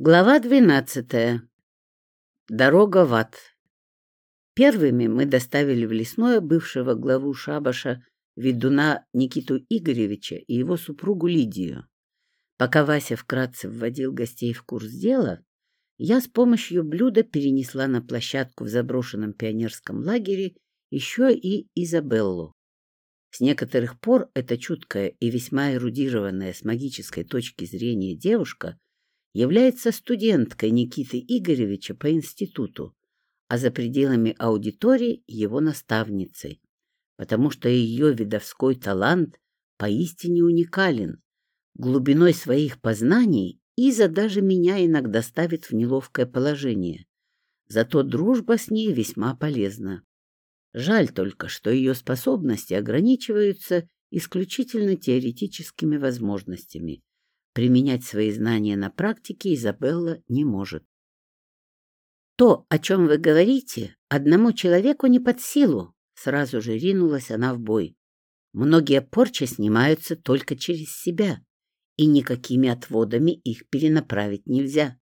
Глава двенадцатая. Дорога в ад. Первыми мы доставили в лесное бывшего главу шабаша ведуна Никиту Игоревича и его супругу Лидию. Пока Вася вкратце вводил гостей в курс дела, я с помощью блюда перенесла на площадку в заброшенном пионерском лагере еще и Изабеллу. С некоторых пор эта чуткая и весьма эрудированная с магической точки зрения девушка является студенткой Никиты Игоревича по институту, а за пределами аудитории его наставницей, потому что ее видовской талант поистине уникален. Глубиной своих познаний Иза даже меня иногда ставит в неловкое положение. Зато дружба с ней весьма полезна. Жаль только, что ее способности ограничиваются исключительно теоретическими возможностями, Применять свои знания на практике Изабелла не может. «То, о чем вы говорите, одному человеку не под силу», — сразу же ринулась она в бой. «Многие порчи снимаются только через себя, и никакими отводами их перенаправить нельзя.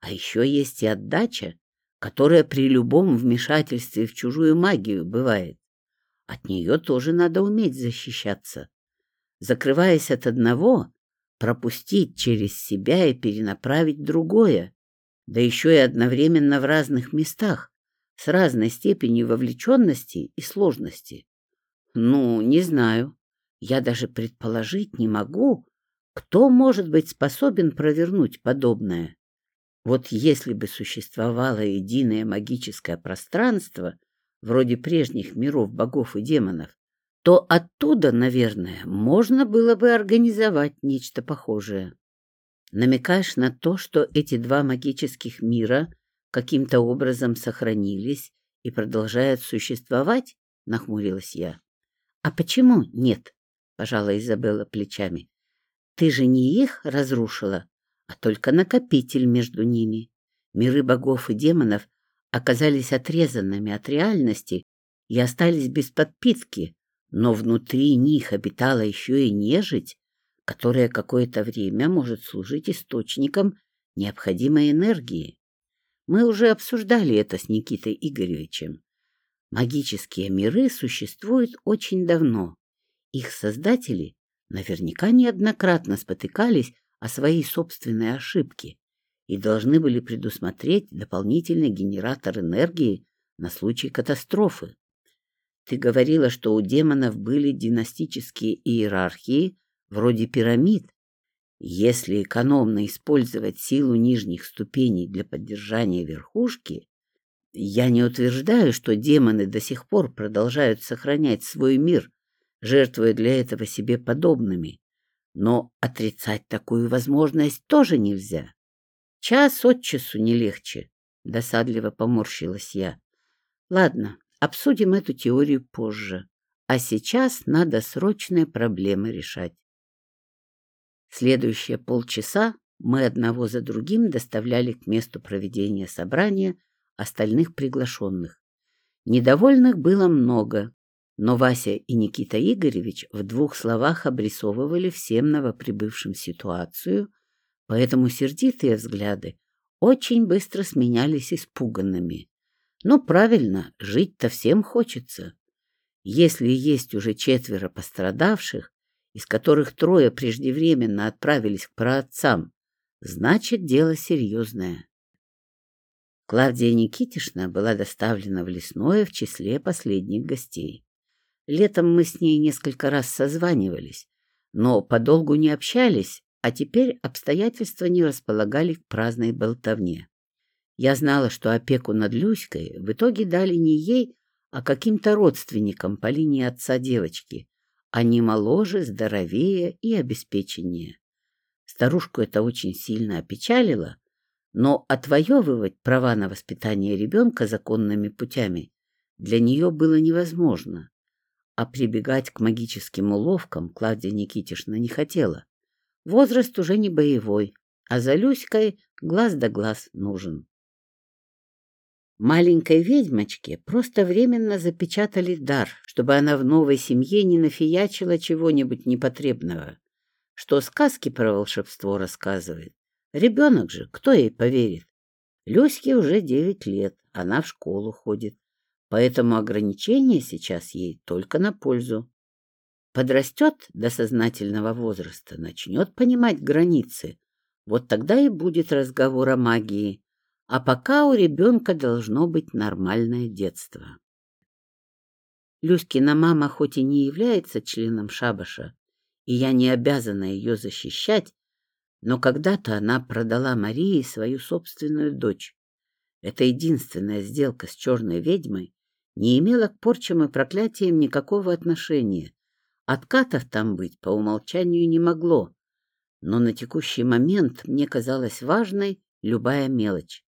А еще есть и отдача, которая при любом вмешательстве в чужую магию бывает. От нее тоже надо уметь защищаться. Закрываясь от одного, пропустить через себя и перенаправить другое, да еще и одновременно в разных местах, с разной степенью вовлеченности и сложности. Ну, не знаю. Я даже предположить не могу, кто может быть способен провернуть подобное. Вот если бы существовало единое магическое пространство, вроде прежних миров богов и демонов, то оттуда, наверное, можно было бы организовать нечто похожее. Намекаешь на то, что эти два магических мира каким-то образом сохранились и продолжают существовать? — нахмурилась я. — А почему нет? — пожала Изабелла плечами. — Ты же не их разрушила, а только накопитель между ними. Миры богов и демонов оказались отрезанными от реальности и остались без подпитки, но внутри них обитала еще и нежить, которая какое-то время может служить источником необходимой энергии. Мы уже обсуждали это с Никитой Игоревичем. Магические миры существуют очень давно. Их создатели наверняка неоднократно спотыкались о своей собственной ошибке и должны были предусмотреть дополнительный генератор энергии на случай катастрофы. Ты говорила, что у демонов были династические иерархии, вроде пирамид. Если экономно использовать силу нижних ступеней для поддержания верхушки, я не утверждаю, что демоны до сих пор продолжают сохранять свой мир, жертвуя для этого себе подобными. Но отрицать такую возможность тоже нельзя. Час от часу не легче, — досадливо поморщилась я. Ладно, Обсудим эту теорию позже. А сейчас надо срочные проблемы решать. Следующие полчаса мы одного за другим доставляли к месту проведения собрания остальных приглашенных. Недовольных было много, но Вася и Никита Игоревич в двух словах обрисовывали всем новоприбывшим ситуацию, поэтому сердитые взгляды очень быстро сменялись испуганными. Ну, правильно, жить-то всем хочется. Если есть уже четверо пострадавших, из которых трое преждевременно отправились к праотцам, значит, дело серьезное. Клавдия Никитишна была доставлена в лесное в числе последних гостей. Летом мы с ней несколько раз созванивались, но подолгу не общались, а теперь обстоятельства не располагали к праздной болтовне. Я знала, что опеку над Люськой в итоге дали не ей, а каким-то родственникам по линии отца девочки. Они моложе, здоровее и обеспеченнее. Старушку это очень сильно опечалило, но отвоевывать права на воспитание ребенка законными путями для нее было невозможно, а прибегать к магическим уловкам Клавдия Никитишна не хотела. Возраст уже не боевой, а за Люськой глаз да глаз нужен. Маленькой ведьмочке просто временно запечатали дар, чтобы она в новой семье не нафиячила чего-нибудь непотребного. Что сказки про волшебство рассказывает, Ребенок же, кто ей поверит? Люське уже девять лет, она в школу ходит, поэтому ограничение сейчас ей только на пользу. Подрастет до сознательного возраста, начнет понимать границы. Вот тогда и будет разговор о магии. А пока у ребенка должно быть нормальное детство. Люськина мама хоть и не является членом шабаша, и я не обязана ее защищать, но когда-то она продала Марии свою собственную дочь. Эта единственная сделка с черной ведьмой не имела к порчам и проклятиям никакого отношения. Откатов там быть по умолчанию не могло, но на текущий момент мне казалась важной любая мелочь.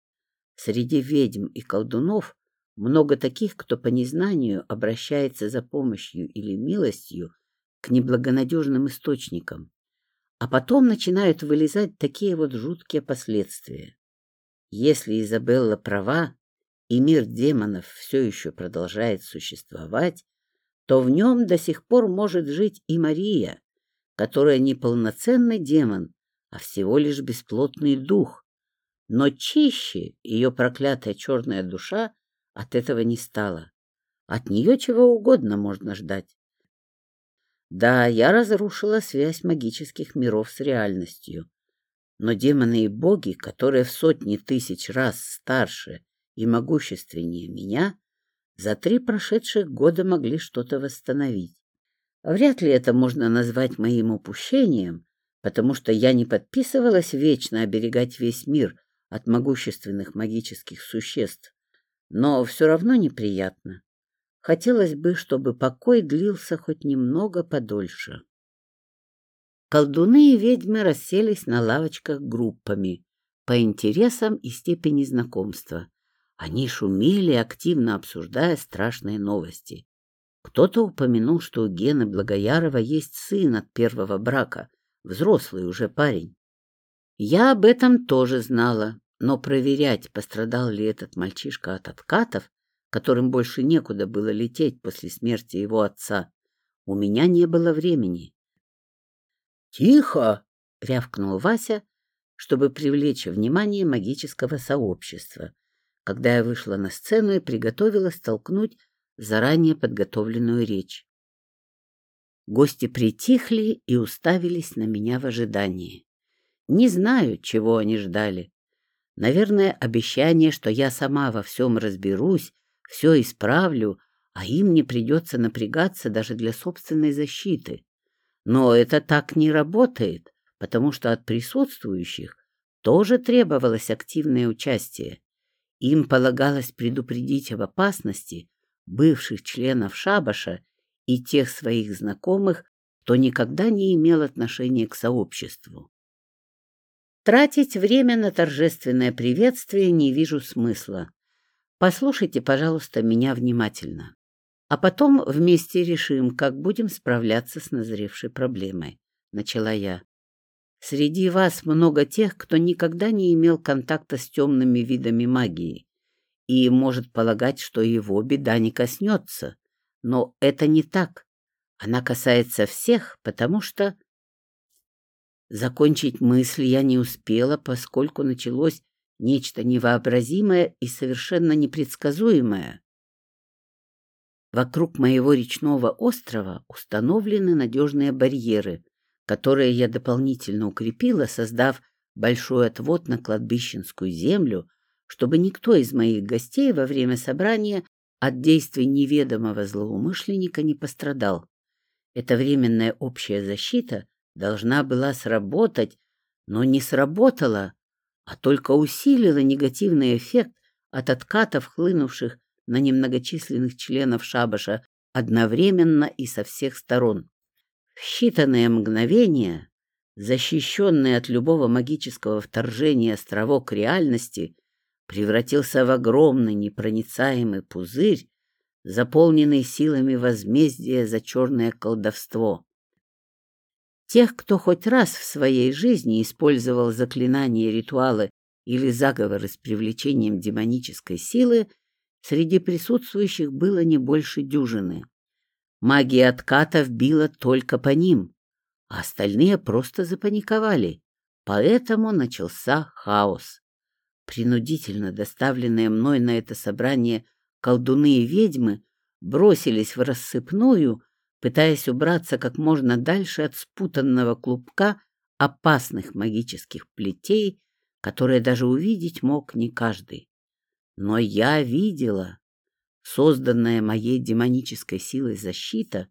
Среди ведьм и колдунов много таких, кто по незнанию обращается за помощью или милостью к неблагонадежным источникам, а потом начинают вылезать такие вот жуткие последствия. Если Изабелла права, и мир демонов все еще продолжает существовать, то в нем до сих пор может жить и Мария, которая не полноценный демон, а всего лишь бесплотный дух. Но чище ее проклятая черная душа от этого не стало. От нее чего угодно можно ждать. Да, я разрушила связь магических миров с реальностью. Но демоны и боги, которые в сотни тысяч раз старше и могущественнее меня, за три прошедших года могли что-то восстановить. Вряд ли это можно назвать моим упущением, потому что я не подписывалась вечно оберегать весь мир от могущественных магических существ но все равно неприятно. Хотелось бы, чтобы покой длился хоть немного подольше. Колдуны и ведьмы расселись на лавочках группами по интересам и степени знакомства. Они шумели, активно обсуждая страшные новости. Кто-то упомянул, что у Гены Благоярова есть сын от первого брака, взрослый уже парень. Я об этом тоже знала, но проверять, пострадал ли этот мальчишка от откатов, которым больше некуда было лететь после смерти его отца, у меня не было времени. «Тихо!» — рявкнул Вася, чтобы привлечь внимание магического сообщества, когда я вышла на сцену и приготовилась толкнуть заранее подготовленную речь. Гости притихли и уставились на меня в ожидании. Не знаю, чего они ждали. Наверное, обещание, что я сама во всем разберусь, все исправлю, а им не придется напрягаться даже для собственной защиты. Но это так не работает, потому что от присутствующих тоже требовалось активное участие. Им полагалось предупредить об опасности бывших членов шабаша и тех своих знакомых, кто никогда не имел отношения к сообществу. Тратить время на торжественное приветствие не вижу смысла. Послушайте, пожалуйста, меня внимательно. А потом вместе решим, как будем справляться с назревшей проблемой. Начала я. Среди вас много тех, кто никогда не имел контакта с темными видами магии и может полагать, что его беда не коснется. Но это не так. Она касается всех, потому что Закончить мысль я не успела, поскольку началось нечто невообразимое и совершенно непредсказуемое. Вокруг моего речного острова установлены надежные барьеры, которые я дополнительно укрепила, создав большой отвод на кладбищенскую землю, чтобы никто из моих гостей во время собрания от действий неведомого злоумышленника не пострадал. Эта временная общая защита должна была сработать, но не сработала, а только усилила негативный эффект от откатов, хлынувших на немногочисленных членов шабаша одновременно и со всех сторон. В считанные мгновения, защищенный от любого магического вторжения островок реальности, превратился в огромный непроницаемый пузырь, заполненный силами возмездия за черное колдовство. Тех, кто хоть раз в своей жизни использовал заклинания, ритуалы или заговоры с привлечением демонической силы, среди присутствующих было не больше дюжины. Магия откатов била только по ним, а остальные просто запаниковали, Поэтому начался хаос. Принудительно доставленные мной на это собрание колдуны и ведьмы бросились в рассыпную, пытаясь убраться как можно дальше от спутанного клубка опасных магических плетей, которые даже увидеть мог не каждый. Но я видела, созданная моей демонической силой защита,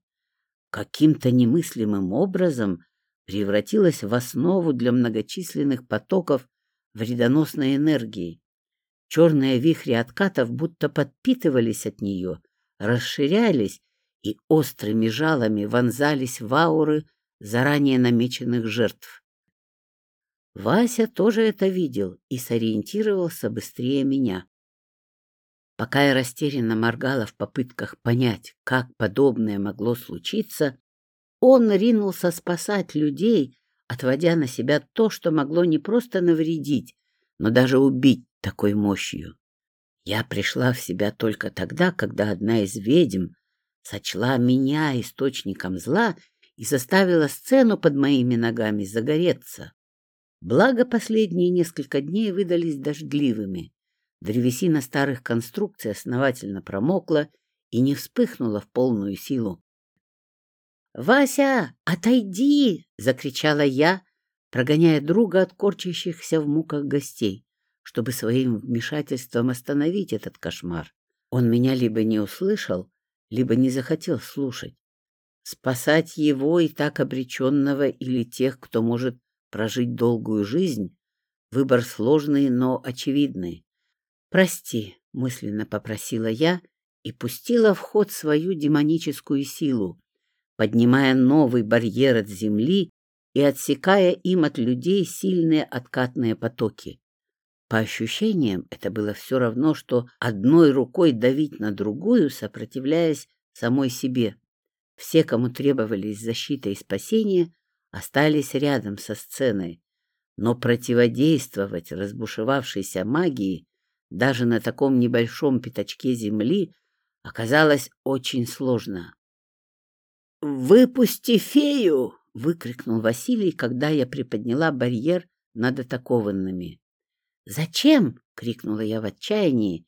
каким-то немыслимым образом превратилась в основу для многочисленных потоков вредоносной энергии. Черные вихри откатов будто подпитывались от нее, расширялись и острыми жалами вонзались в ауры заранее намеченных жертв. Вася тоже это видел и сориентировался быстрее меня. Пока я растерянно моргала в попытках понять, как подобное могло случиться, он ринулся спасать людей, отводя на себя то, что могло не просто навредить, но даже убить такой мощью. Я пришла в себя только тогда, когда одна из ведьм сочла меня источником зла и заставила сцену под моими ногами загореться. Благо последние несколько дней выдались дождливыми. Древесина старых конструкций основательно промокла и не вспыхнула в полную силу. «Вася, отойди!» — закричала я, прогоняя друга от корчащихся в муках гостей, чтобы своим вмешательством остановить этот кошмар. Он меня либо не услышал, либо не захотел слушать. Спасать его и так обреченного или тех, кто может прожить долгую жизнь, выбор сложный, но очевидный. «Прости», — мысленно попросила я и пустила в ход свою демоническую силу, поднимая новый барьер от земли и отсекая им от людей сильные откатные потоки. По ощущениям, это было все равно, что одной рукой давить на другую, сопротивляясь самой себе. Все, кому требовались защита и спасение, остались рядом со сценой, но противодействовать разбушевавшейся магии даже на таком небольшом пятачке земли оказалось очень сложно. «Выпусти фею!» — выкрикнул Василий, когда я приподняла барьер над атакованными. «Зачем?» — крикнула я в отчаянии,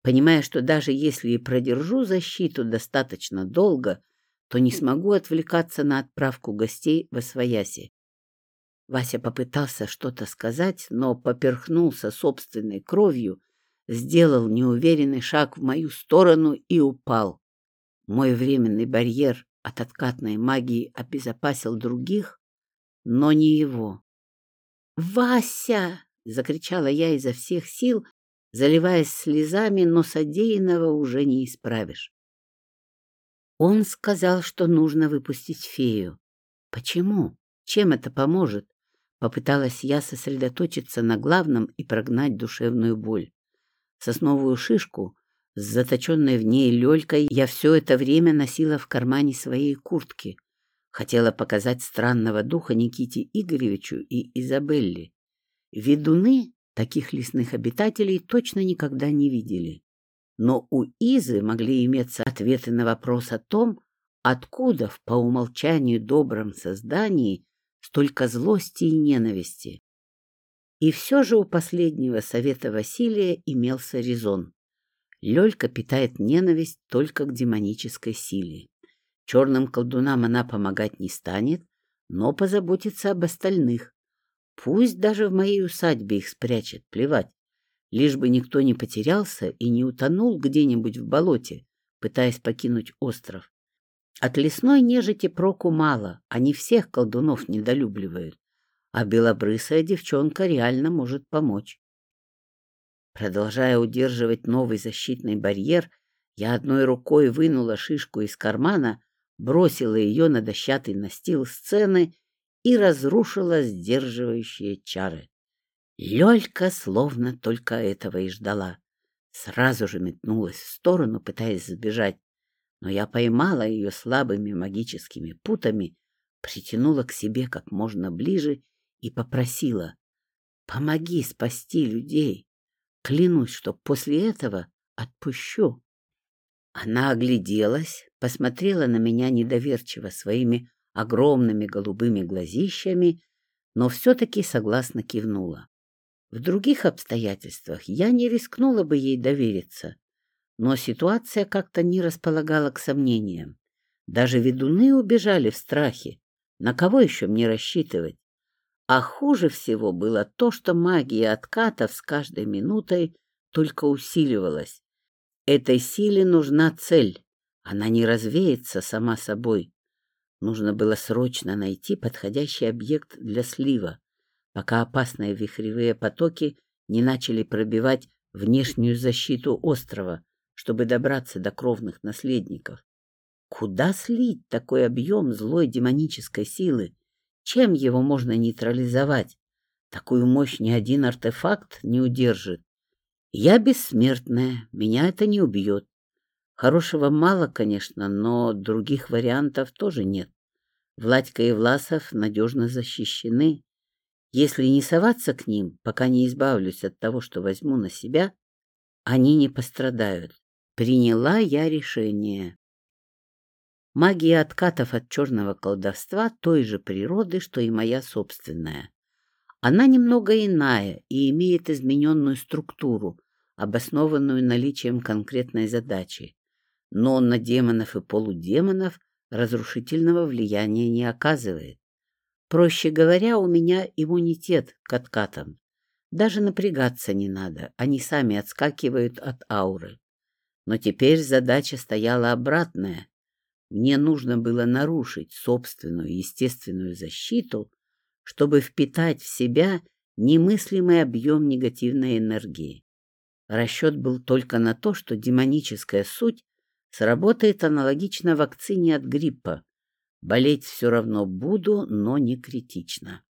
понимая, что даже если и продержу защиту достаточно долго, то не смогу отвлекаться на отправку гостей в Освояси. Вася попытался что-то сказать, но поперхнулся собственной кровью, сделал неуверенный шаг в мою сторону и упал. Мой временный барьер от откатной магии обезопасил других, но не его. «Вася!» — закричала я изо всех сил, заливаясь слезами, но содеянного уже не исправишь. Он сказал, что нужно выпустить фею. Почему? Чем это поможет? Попыталась я сосредоточиться на главном и прогнать душевную боль. Сосновую шишку с заточенной в ней лёлькой я все это время носила в кармане своей куртки. Хотела показать странного духа Никите Игоревичу и Изабелле. Ведуны таких лесных обитателей точно никогда не видели. Но у Изы могли иметься ответы на вопрос о том, откуда в по умолчанию добром создании столько злости и ненависти. И все же у последнего совета Василия имелся резон. Лёлька питает ненависть только к демонической силе. Черным колдунам она помогать не станет, но позаботится об остальных. Пусть даже в моей усадьбе их спрячет, плевать. Лишь бы никто не потерялся и не утонул где-нибудь в болоте, пытаясь покинуть остров. От лесной нежити проку мало, они всех колдунов недолюбливают, а белобрысая девчонка реально может помочь. Продолжая удерживать новый защитный барьер, я одной рукой вынула шишку из кармана, бросила ее на дощатый настил сцены и разрушила сдерживающие чары. Лёлька словно только этого и ждала. Сразу же метнулась в сторону, пытаясь сбежать, но я поймала ее слабыми магическими путами, притянула к себе как можно ближе и попросила «Помоги спасти людей!» Клянусь, что после этого отпущу. Она огляделась, посмотрела на меня недоверчиво своими огромными голубыми глазищами, но все-таки согласно кивнула. В других обстоятельствах я не рискнула бы ей довериться, но ситуация как-то не располагала к сомнениям. Даже ведуны убежали в страхе. На кого еще мне рассчитывать? А хуже всего было то, что магия откатов с каждой минутой только усиливалась. Этой силе нужна цель. Она не развеется сама собой. Нужно было срочно найти подходящий объект для слива, пока опасные вихревые потоки не начали пробивать внешнюю защиту острова, чтобы добраться до кровных наследников. Куда слить такой объем злой демонической силы? Чем его можно нейтрализовать? Такую мощь ни один артефакт не удержит. Я бессмертная, меня это не убьет. Хорошего мало, конечно, но других вариантов тоже нет. Владька и Власов надежно защищены. Если не соваться к ним, пока не избавлюсь от того, что возьму на себя, они не пострадают. Приняла я решение. Магия откатов от черного колдовства той же природы, что и моя собственная. Она немного иная и имеет измененную структуру, обоснованную наличием конкретной задачи. Но на демонов и полудемонов разрушительного влияния не оказывает. Проще говоря, у меня иммунитет к откатам. Даже напрягаться не надо, они сами отскакивают от ауры. Но теперь задача стояла обратная мне нужно было нарушить собственную естественную защиту, чтобы впитать в себя немыслимый объем негативной энергии. Расчет был только на то, что демоническая суть сработает аналогично вакцине от гриппа. Болеть все равно буду, но не критично.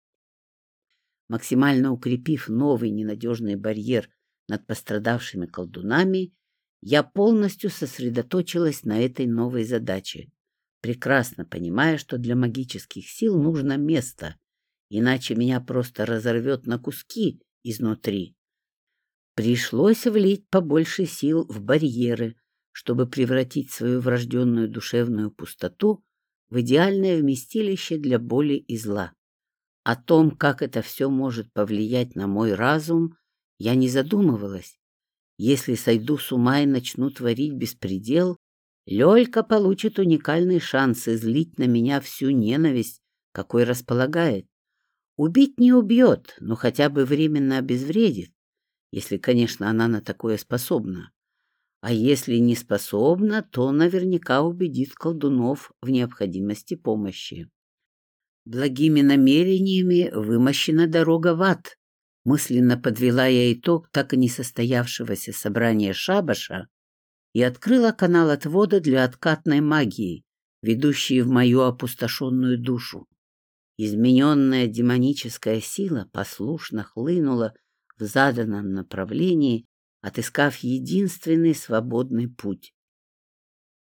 Максимально укрепив новый ненадежный барьер над пострадавшими колдунами, я полностью сосредоточилась на этой новой задаче, прекрасно понимая, что для магических сил нужно место, иначе меня просто разорвет на куски изнутри. Пришлось влить побольше сил в барьеры, чтобы превратить свою врожденную душевную пустоту в идеальное вместилище для боли и зла. О том, как это все может повлиять на мой разум, я не задумывалась, если сойду с ума и начну творить беспредел, Лёлька получит уникальный шанс излить на меня всю ненависть, какой располагает. Убить не убьет, но хотя бы временно обезвредит, если, конечно, она на такое способна. А если не способна, то наверняка убедит колдунов в необходимости помощи. Благими намерениями вымощена дорога в ад, Мысленно подвела я итог так и не состоявшегося собрания шабаша и открыла канал отвода для откатной магии, ведущей в мою опустошенную душу. Измененная демоническая сила послушно хлынула в заданном направлении, отыскав единственный свободный путь.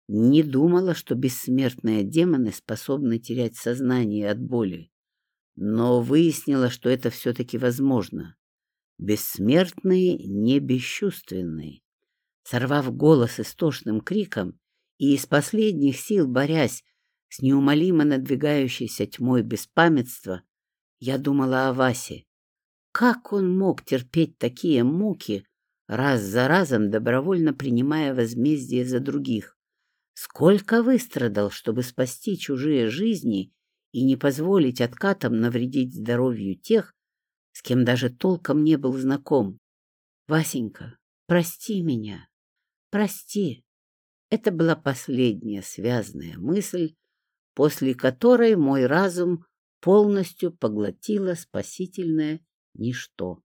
Не думала, что бессмертные демоны способны терять сознание от боли но выяснила, что это все-таки возможно. Бессмертный не бесчувственный. Сорвав голос истошным криком и из последних сил борясь с неумолимо надвигающейся тьмой беспамятства, я думала о Васе. Как он мог терпеть такие муки, раз за разом добровольно принимая возмездие за других? Сколько выстрадал, чтобы спасти чужие жизни и не позволить откатам навредить здоровью тех, с кем даже толком не был знаком. Васенька, прости меня, прости. Это была последняя связанная мысль, после которой мой разум полностью поглотило спасительное ничто.